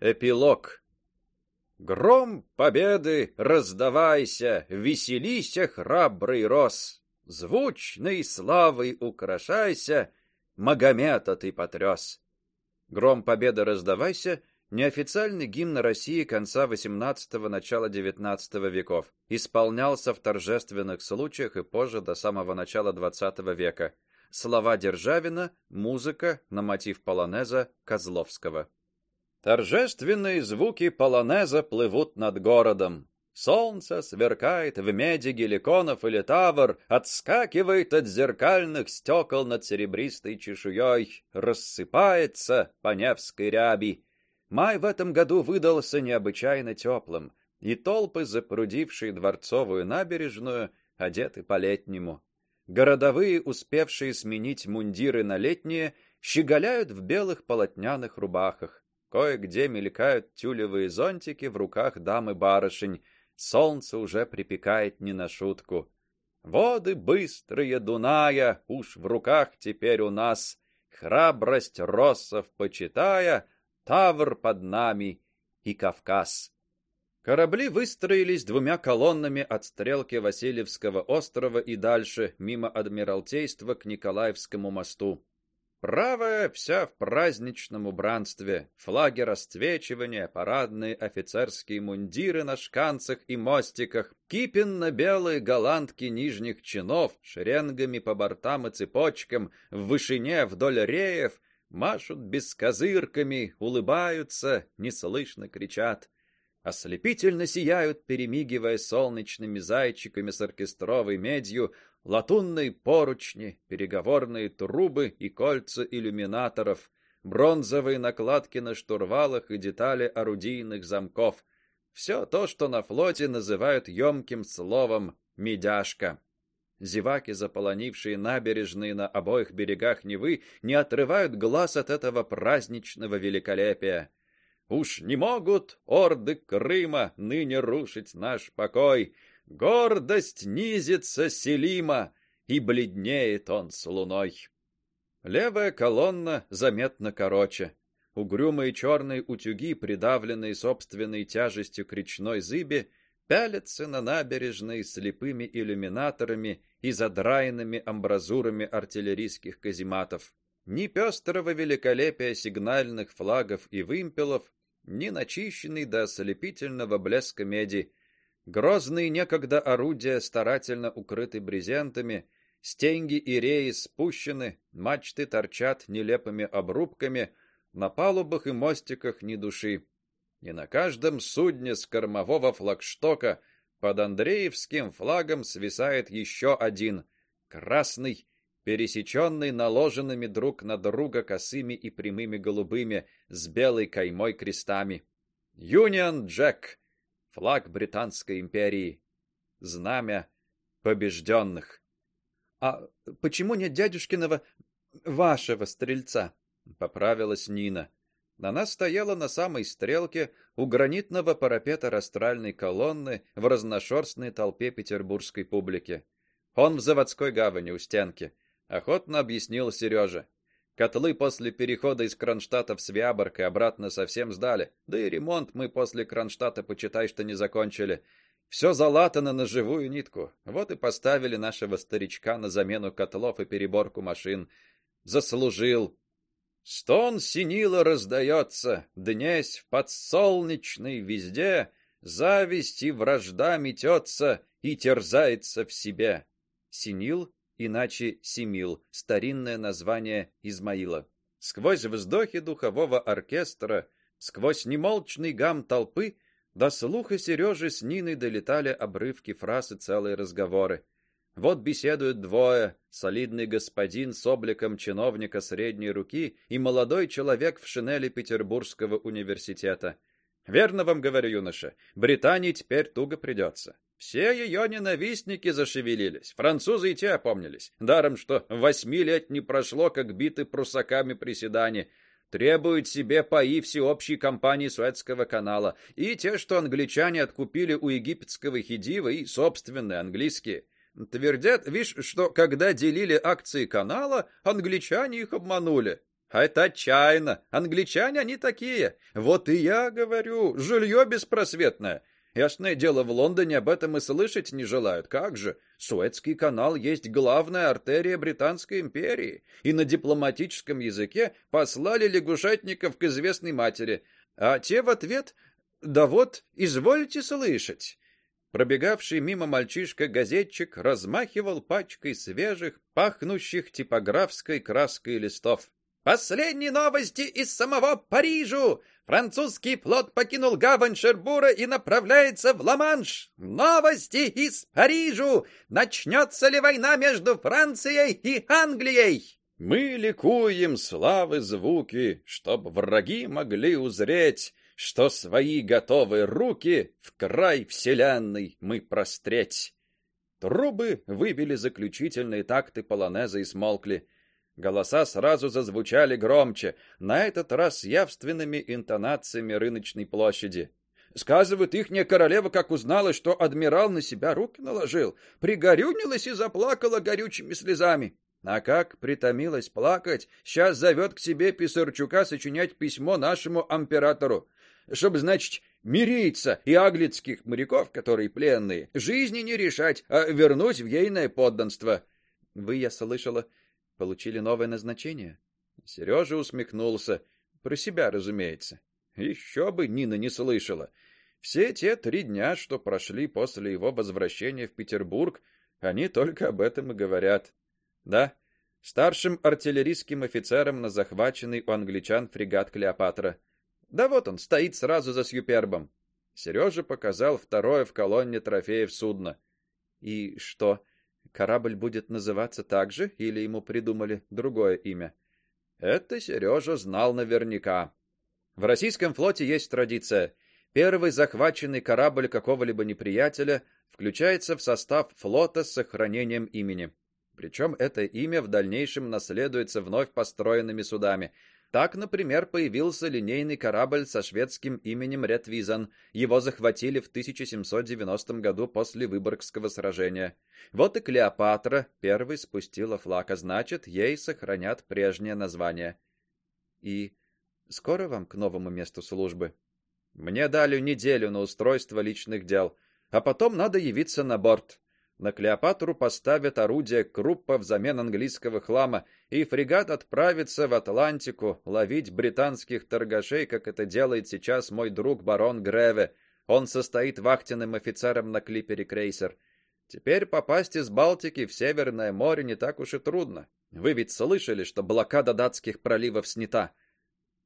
Эпилог. Гром победы раздавайся, веселися, храбрый рос, звучной славой украшайся, Магомета ты потряс. Гром победы раздавайся неофициальный гимн России конца XVIII начала XIX веков. Исполнялся в торжественных случаях и позже до самого начала XX века. Слова Державина, музыка на мотив полонеза Козловского. Торжественные звуки полонеза плывут над городом. Солнце сверкает в меди геликонов или тавр, отскакивает от зеркальных стекол над серебристой чешуей, рассыпается по Невской ряби. Май в этом году выдался необычайно теплым, и толпы, запрудившие дворцовую набережную, одеты по-летнему. Городовые, успевшие сменить мундиры на летние, щеголяют в белых полотняных рубахах. Кое-где мелькают тюлевые зонтики в руках дам и барышень. Солнце уже припекает не на шутку. Воды быстрые Дуная уж в руках теперь у нас. Храбрость россов почитая, Тавр под нами и Кавказ. Корабли выстроились двумя колоннами от стрелки Васильевского острова и дальше, мимо Адмиралтейства к Николаевскому мосту. Правая вся в праздничном убранстве: флаги расцвечивания, парадные офицерские мундиры на шканцах и мостиках, кипенно-белые голландки нижних чинов шеренгами по бортам и цепочкам в вышине вдоль реев машут бескозырками, улыбаются, неслышно кричат. Ослепительно сияют, перемигивая солнечными зайчиками с оркестровой медью, латунные поручни, переговорные трубы и кольца иллюминаторов, бронзовые накладки на штурвалах и детали орудийных замков. Все то, что на флоте называют ёмким словом медяшка. Зеваки, заполонившие набережные на обоих берегах Невы, не отрывают глаз от этого праздничного великолепия. Уж не могут орды Крыма ныне рушить наш покой, Гордость низится селима, и бледнеет он с луной. Левая колонна заметно короче. Угрюмые черные утюги, придавленные собственной тяжестью к речной зыби, пялятся на набережной слепыми иллюминаторами и задраенными амбразурами артиллерийских казематов. Ни пестрого великолепия сигнальных флагов и вымпелов, ни начищенной до ослепительного блеска меди Грозные некогда орудия старательно укрыты брезентами, стенги и реи спущены, мачты торчат нелепыми обрубками, на палубах и мостиках ни души. И на каждом судне с кормового флагштока под Андреевским флагом свисает еще один красный, пересеченный наложенными друг на друга косыми и прямыми голубыми с белой каймой крестами. Union Jack флаг британской империи, знамя побежденных. А почему нет дядюшкиного вашего стрельца? поправилась Нина. Она стояла на самой стрелке у гранитного парапета растральной колонны в разношерстной толпе петербургской публики. Он в заводской гавани у стенки, охотно объяснил Сережа. Котлы после перехода из Кронштадта в Свяборг и обратно совсем сдали. Да и ремонт мы после Кронштадта почитай, что не закончили. Все залатано на живую нитку. Вот и поставили нашего старичка на замену котлов и переборку машин. Заслужил. Стон синила раздается, днесь в подсолнечной везде, зависть и вражда метется и терзается в себе. Синил иначе Семил, старинное название Измаила. Сквозь вздохи духового оркестра, сквозь немолчный гам толпы до слуха Сережи с Ниной долетали обрывки фраз и целые разговоры. Вот беседуют двое: солидный господин с обликом чиновника средней руки и молодой человек в шинели Петербургского университета. Верно вам говорю, юноша, Британии теперь туго придется. Все ее ненавистники зашевелились. Французы и те опомнились. Даром что восьми лет не прошло, как биты прусаками приседания. Требуют себе паи всеобщей компании Суэцкого канала, и те, что англичане откупили у египетского хидива, и собственные английские. Твердят, видишь, что когда делили акции канала, англичане их обманули. А это отчаянно. Англичане они такие. Вот и я говорю, жилье беспросветное. Ясное дело, в Лондоне об этом и слышать не желают. Как же? Суэцкий канал есть главная артерия британской империи, и на дипломатическом языке послали лягушатников к известной матери, а те в ответ: "Да вот, извольте слышать". Пробегавший мимо мальчишка-газетчик размахивал пачкой свежих, пахнущих типографской краской листов. Последние новости из самого Парижа. Французский флот покинул гавань Шербура и направляется в Ла-Манш. Новости из Парижа. Начнется ли война между Францией и Англией? Мы ликуем славы звуки, чтоб враги могли узреть, что свои готовые руки в край вселенной мы простреть. Трубы выбили заключительные такты полонеза и смолкли. Голоса сразу зазвучали громче, на этот раз с явственными интонациями рыночной площади. Сказывают, ихняя королева, как узнала, что адмирал на себя руки наложил, пригорюнилась и заплакала горючими слезами. А как притомилась плакать, сейчас зовет к себе Писарчука сочинять письмо нашему императору, чтобы, значит, мириться и аглицких моряков, которые пленные, жизни не решать, а вернуть в ейное подданство. Вы, я слышала, Получили новое назначение? Сережа усмехнулся, про себя, разумеется. Еще бы Нина не слышала. Все те три дня, что прошли после его возвращения в Петербург, они только об этом и говорят. Да, старшим артиллерийским офицером на захваченный у англичан фрегат Клеопатра. Да вот он стоит сразу за Сьюпербом. Сережа показал второе в колонне трофеев судно. И что? Корабль будет называться так же или ему придумали другое имя? Это Сережа знал наверняка. В российском флоте есть традиция: первый захваченный корабль какого-либо неприятеля включается в состав флота с сохранением имени. Причем это имя в дальнейшем наследуется вновь построенными судами, так, например, появился линейный корабль со шведским именем Ретвизан. Его захватили в 1790 году после Выборгского сражения. Вот и Клеопатра первой спустила флаг, а значит, ей сохранят прежнее название. И скоро вам к новому месту службы? Мне дали неделю на устройство личных дел, а потом надо явиться на борт. На Клеопатру поставят орудия Круппа взамен английского хлама, и фрегат отправится в Атлантику ловить британских торгашей, как это делает сейчас мой друг барон Греве. Он состоит вахтенным офицером на клипере крейсер. Теперь попасть из Балтики в Северное море не так уж и трудно. Вы ведь слышали, что блокада датских проливов снята.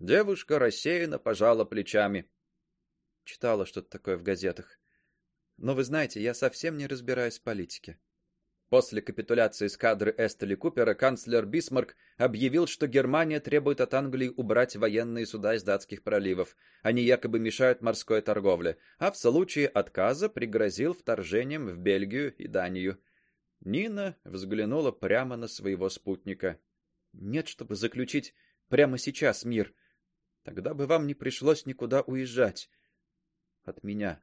Девушка рассеянно пожала плечами. Читала что-то такое в газетах. Но вы знаете, я совсем не разбираюсь в политике. После капитуляции эскадры Эстели Купера канцлер Бисмарк объявил, что Германия требует от Англии убрать военные суда из датских проливов. Они якобы мешают морской торговле, а в случае отказа пригрозил вторжением в Бельгию и Данию. Нина взглянула прямо на своего спутника. Нет, чтобы заключить прямо сейчас мир. Тогда бы вам не пришлось никуда уезжать от меня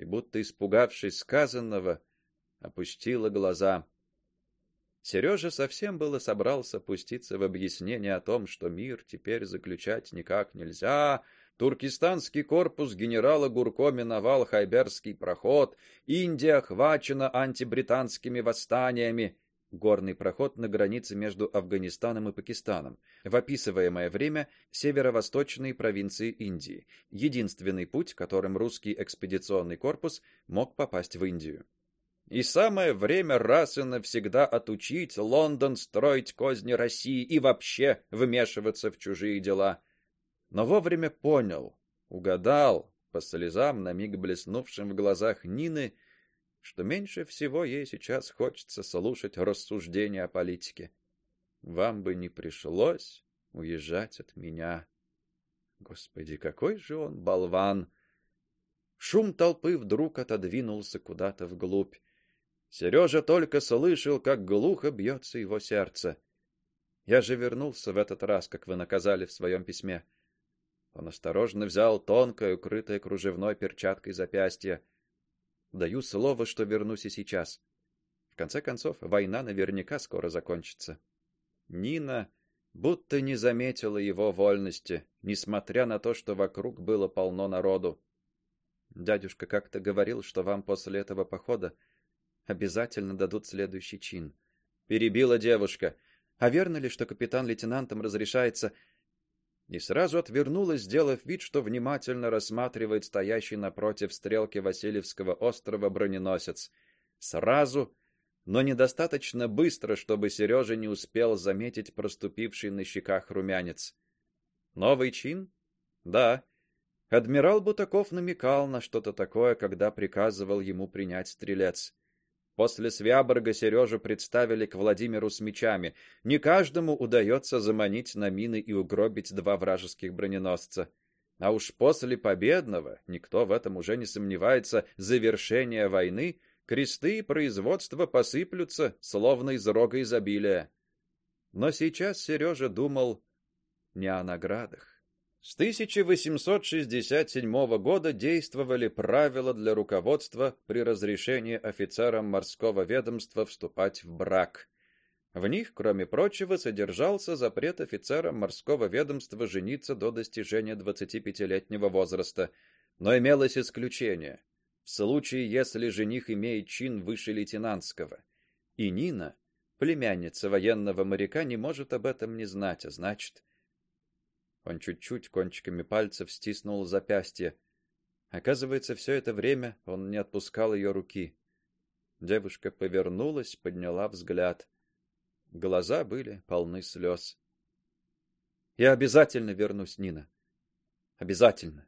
и будто испугавшись сказанного, опустила глаза. Сережа совсем было собрался пуститься в объяснение о том, что мир теперь заключать никак нельзя. Туркестанский корпус генерала Гурко миновал Хайберский проход, Индия охвачена антибританскими восстаниями горный проход на границе между Афганистаном и Пакистаном, в описываемое время северо-восточные провинции Индии, единственный путь, которым русский экспедиционный корпус мог попасть в Индию. И самое время раз и навсегда отучить Лондон строить козни России и вообще вмешиваться в чужие дела. Но вовремя понял, угадал по слезам на миг блеснувшим в глазах Нины, что меньше всего ей сейчас хочется слушать рассуждения о политике. Вам бы не пришлось уезжать от меня. Господи, какой же он болван! Шум толпы вдруг отодвинулся куда-то вглубь. Сережа только слышал, как глухо бьется его сердце. Я же вернулся в этот раз, как вы наказали в своем письме. Он осторожно взял тонкое, укрытое кружевной перчаткой запястье. Даю слово, что вернусь и сейчас. В конце концов, война наверняка скоро закончится. Нина будто не заметила его вольности, несмотря на то, что вокруг было полно народу. Дядюшка как-то говорил, что вам после этого похода обязательно дадут следующий чин. Перебила девушка. А верно ли, что капитан-лейтенантам разрешается и сразу отвернулась, сделав вид, что внимательно рассматривает стоящий напротив стрелки Васильевского острова броненосец. Сразу, но недостаточно быстро, чтобы Сережа не успел заметить проступивший на щеках румянец. Новый чин? Да. Адмирал Бутаков намекал на что-то такое, когда приказывал ему принять стрелец. После Свяборга Сережу представили к Владимиру с мечами. Не каждому удается заманить на мины и угробить два вражеских броненосца. А уж после победного, никто в этом уже не сомневается, завершения войны, кресты и производство посыплются, словно из рога изобилия. Но сейчас Сережа думал не о наградах. С 1867 года действовали правила для руководства при разрешении офицерам морского ведомства вступать в брак. В них, кроме прочего, содержался запрет офицерам морского ведомства жениться до достижения 25-летнего возраста, но имелось исключение. В случае, если жених имеет чин выше лейтенантского. И Нина, племянница военного моряка, не может об этом не знать, а значит, он чуть-чуть кончиками пальцев стиснул запястье. Оказывается, все это время он не отпускал ее руки. Девушка повернулась, подняла взгляд. Глаза были полны слез. Я обязательно вернусь, Нина. Обязательно.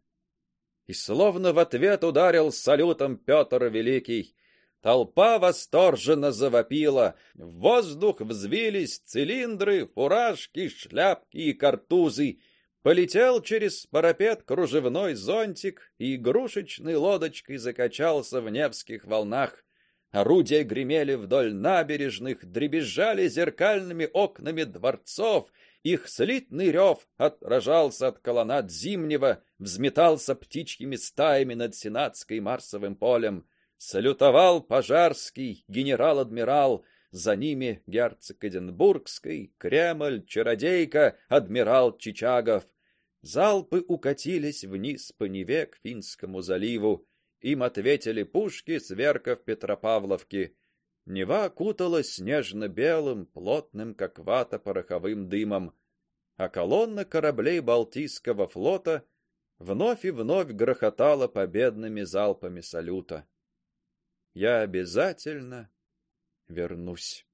И словно в ответ ударил салютом Петр Великий. Толпа восторженно завопила. В воздух взвились цилиндры, фуражки, шляпки и картузы. Полетел через парапет кружевной зонтик и игрушечной лодочкой закачался в Невских волнах. Орудия гремели вдоль набережных, дребезжали зеркальными окнами дворцов, их слитный рев отражался от колоннад Зимнего, взметался птичьими стаями над Сенатской Марсовым полем. Салютовал Пожарский, генерал-адмирал, за ними герцог Эдинбургский, Кремль, чародейка, адмирал Чичагов. Залпы укатились вниз по Неве к Финскому заливу. Им ответили пушки с верков Петропавловки. Нева окуталась снежно-белым, плотным, как вата, пороховым дымом, а колонна кораблей Балтийского флота вновь и вновь грохотала победными залпами салюта. Я обязательно вернусь.